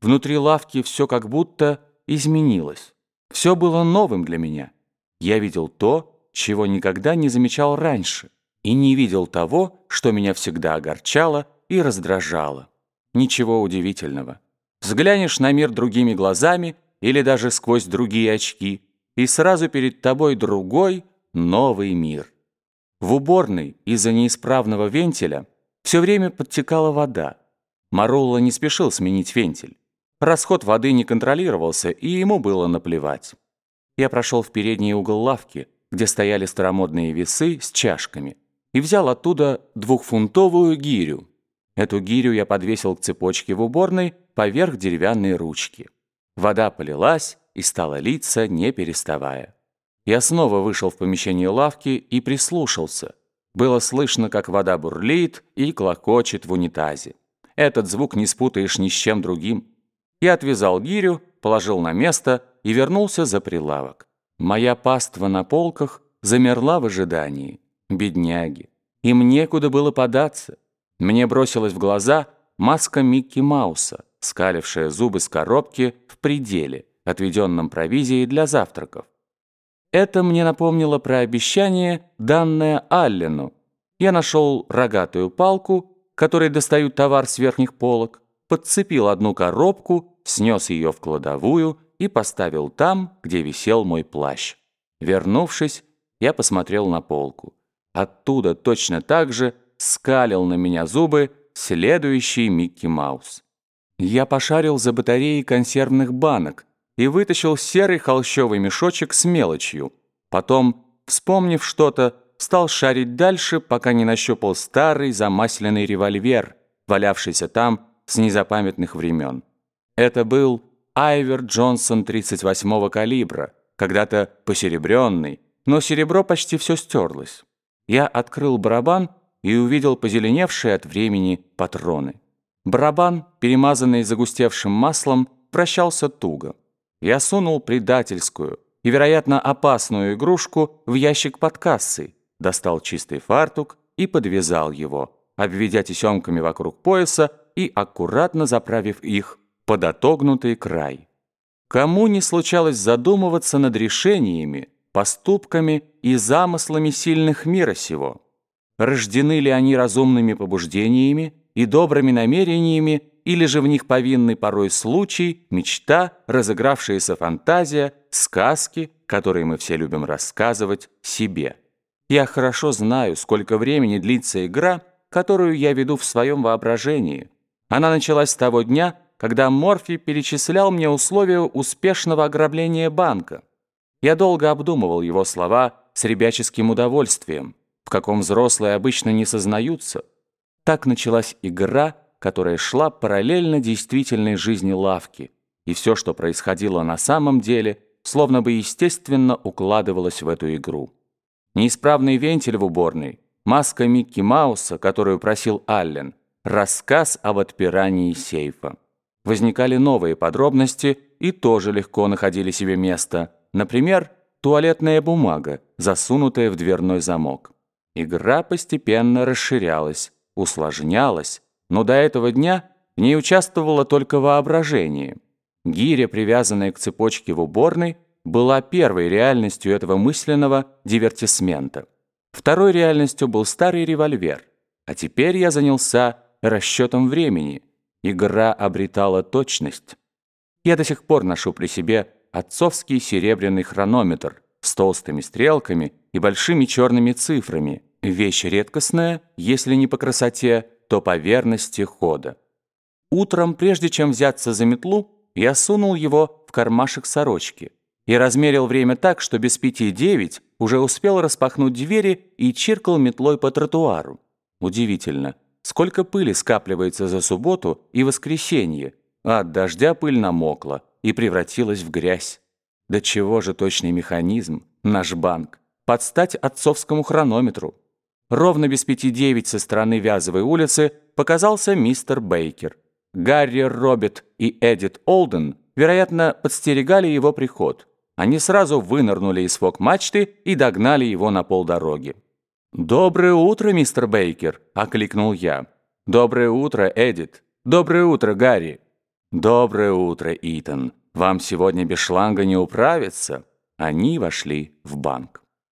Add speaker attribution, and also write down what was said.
Speaker 1: Внутри лавки все как будто изменилось. Все было новым для меня. Я видел то, чего никогда не замечал раньше, и не видел того, что меня всегда огорчало и раздражало. Ничего удивительного. Взглянешь на мир другими глазами или даже сквозь другие очки, и сразу перед тобой другой, новый мир. В уборной из-за неисправного вентиля все время подтекала вода. Марулла не спешил сменить вентиль. Расход воды не контролировался, и ему было наплевать. Я прошел в передний угол лавки, где стояли старомодные весы с чашками, и взял оттуда двухфунтовую гирю. Эту гирю я подвесил к цепочке в уборной поверх деревянной ручки. Вода полилась и стала литься, не переставая. Я снова вышел в помещение лавки и прислушался. Было слышно, как вода бурлит и клокочет в унитазе. Этот звук не спутаешь ни с чем другим. Я отвязал гирю, положил на место и вернулся за прилавок. Моя паства на полках замерла в ожидании. Бедняги. Им некуда было податься. Мне бросилась в глаза маска Микки Мауса, скалившая зубы с коробки в пределе, отведенном провизией для завтраков. Это мне напомнило про обещание, данное Аллену. Я нашел рогатую палку, которой достают товар с верхних полок, подцепил одну коробку, снес ее в кладовую и поставил там, где висел мой плащ. Вернувшись, я посмотрел на полку. Оттуда точно так же скалил на меня зубы следующий Микки Маус. Я пошарил за батареей консервных банок и вытащил серый холщовый мешочек с мелочью. Потом, вспомнив что-то, стал шарить дальше, пока не нащупал старый замасленный револьвер, валявшийся там с незапамятных времен. Это был Айвер Джонсон 38-го калибра, когда-то посеребренный, но серебро почти все стерлось. Я открыл барабан и увидел позеленевшие от времени патроны. Барабан, перемазанный загустевшим маслом, вращался туго. Я сунул предательскую и, вероятно, опасную игрушку в ящик под кассой, достал чистый фартук и подвязал его, обведя тесемками вокруг пояса и аккуратно заправив их под отогнутый край. Кому не случалось задумываться над решениями, поступками и замыслами сильных мира сего? Рождены ли они разумными побуждениями и добрыми намерениями, или же в них повинны порой случай, мечта, разыгравшаяся фантазия, сказки, которые мы все любим рассказывать себе? Я хорошо знаю, сколько времени длится игра, которую я веду в своем воображении – она началась с того дня, когда Морфи перечислял мне условия успешного ограбления банка. Я долго обдумывал его слова с ребяческим удовольствием, в каком взрослые обычно не сознаются. Так началась игра, которая шла параллельно действительной жизни лавки, и все, что происходило на самом деле, словно бы естественно укладывалось в эту игру. Неисправный вентиль в уборной, маска Микки Мауса, которую просил Аллен, рассказ об отпирании сейфа. Возникали новые подробности и тоже легко находили себе место. Например, туалетная бумага, засунутая в дверной замок. Игра постепенно расширялась, усложнялась, но до этого дня в ней участвовало только воображение. Гиря, привязанная к цепочке в уборной, была первой реальностью этого мысленного дивертисмента. Второй реальностью был старый револьвер. А теперь я занялся расчетом времени. Игра обретала точность. Я до сих пор ношу при себе отцовский серебряный хронометр с толстыми стрелками и большими черными цифрами. Вещь редкостная, если не по красоте, то по верности хода. Утром, прежде чем взяться за метлу, я сунул его в кармашек сорочки и размерил время так, что без пяти девять уже успел распахнуть двери и чиркал метлой по тротуару. Удивительно, Сколько пыли скапливается за субботу и воскресенье, а от дождя пыль намокла и превратилась в грязь. Да чего же точный механизм, наш банк, подстать отцовскому хронометру. Ровно без пяти девять со стороны Вязовой улицы показался мистер Бейкер. Гарри Роберт и Эдит Олден, вероятно, подстерегали его приход. Они сразу вынырнули из фок-мачты и догнали его на полдороги. «Доброе утро, мистер Бейкер!» – окликнул я. «Доброе утро, Эдит! Доброе утро, Гарри!» «Доброе утро, Итан. Вам сегодня без шланга не управиться?» Они вошли в банк.